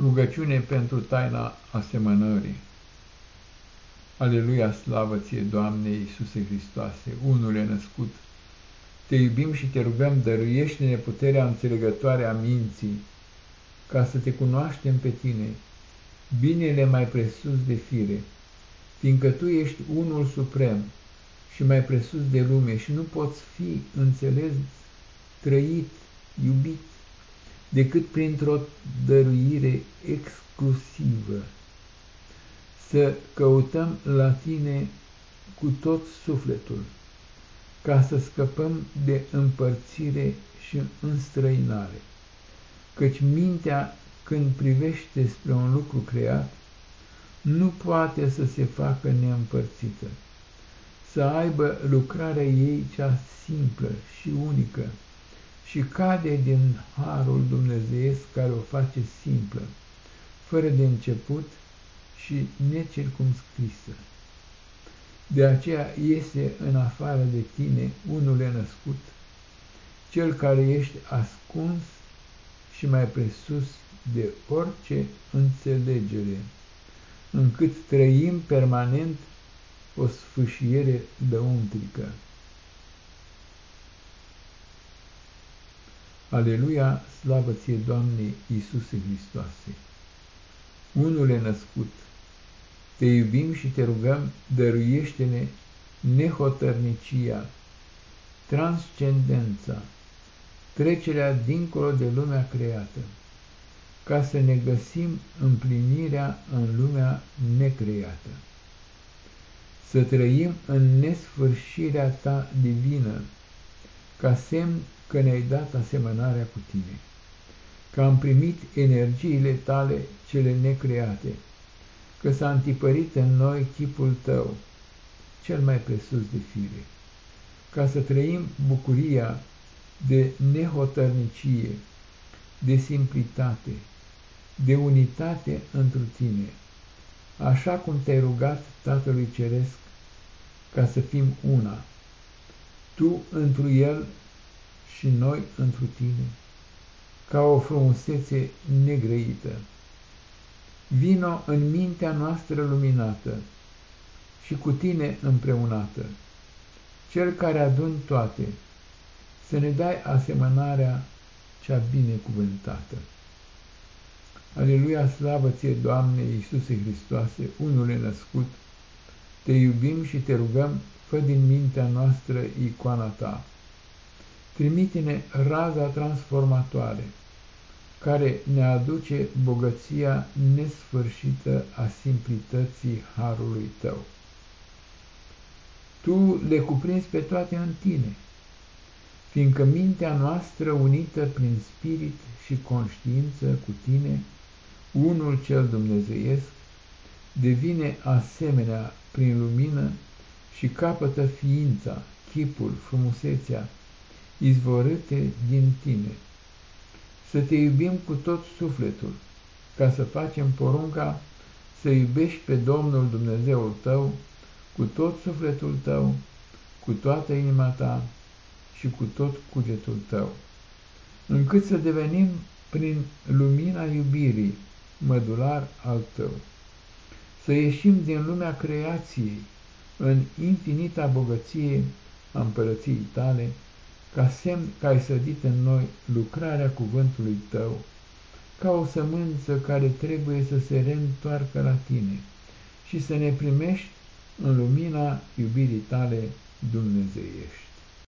Rugăciune pentru taina asemănării. Aleluia, slavă ție, Doamne Iisuse Hristoase, unule născut. Te iubim și te rugăm, dăruiește-ne puterea înțelegătoare a minții, ca să te cunoaștem pe tine, binele mai presus de fire, fiindcă tu ești unul suprem și mai presus de lume și nu poți fi înțeles, trăit, iubit decât printr-o dăruire exclusivă. Să căutăm la tine cu tot sufletul, ca să scăpăm de împărțire și înstrăinare, căci mintea, când privește spre un lucru creat, nu poate să se facă neîmpărțită, să aibă lucrarea ei cea simplă și unică, și cade din harul dumnezeiesc care o face simplă, fără de început și necircumscrisă. De aceea iese în afară de tine unul născut, cel care ești ascuns și mai presus de orice înțelegere, încât trăim permanent o sfâșiere dăuntrică. Aleluia, slavă ție, Doamne Iisuse Hristoase! Unule născut, te iubim și te rugăm, dăruiește-ne nehotărnicia, transcendența, trecerea dincolo de lumea creată, ca să ne găsim împlinirea în lumea necreată. Să trăim în nesfârșirea ta divină, ca semn că ne-ai dat asemănarea cu tine, că am primit energiile tale cele necreate, că s-a întipărit în noi chipul tău, cel mai presus de fire, ca să trăim bucuria de nehotărnicie, de simplitate, de unitate întru tine, așa cum te-ai rugat Tatălui Ceresc ca să fim una, tu întru El și noi întru tine, ca o frumusețe negrăită. Vino în mintea noastră luminată și cu tine împreunată, cel care adun toate, să ne dai asemănarea cea binecuvântată. Aleluia, slavă ție, Doamne Iisuse Hristoase, unule născut, te iubim și te rugăm, fă din mintea noastră icoana ta. Trimite-ne raza transformatoare, care ne aduce bogăția nesfârșită a simplității harului tău. Tu le cuprinzi pe toate în tine, fiindcă mintea noastră unită prin spirit și conștiință cu tine, unul cel dumnezeiesc, devine asemenea prin lumină și capătă ființa, chipul, frumusețea, izvorâte din tine. Să te iubim cu tot sufletul, ca să facem porunca să iubești pe Domnul Dumnezeul tău cu tot sufletul tău, cu toată inima ta și cu tot cugetul tău, încât să devenim prin lumina iubirii mădular al tău. Să ieșim din lumea creației în infinita bogăție a împărăției tale, ca semn că ai sădit în noi lucrarea cuvântului tău, ca o sămânță care trebuie să se reîntoarcă la tine și să ne primești în lumina iubirii tale dumnezeiești.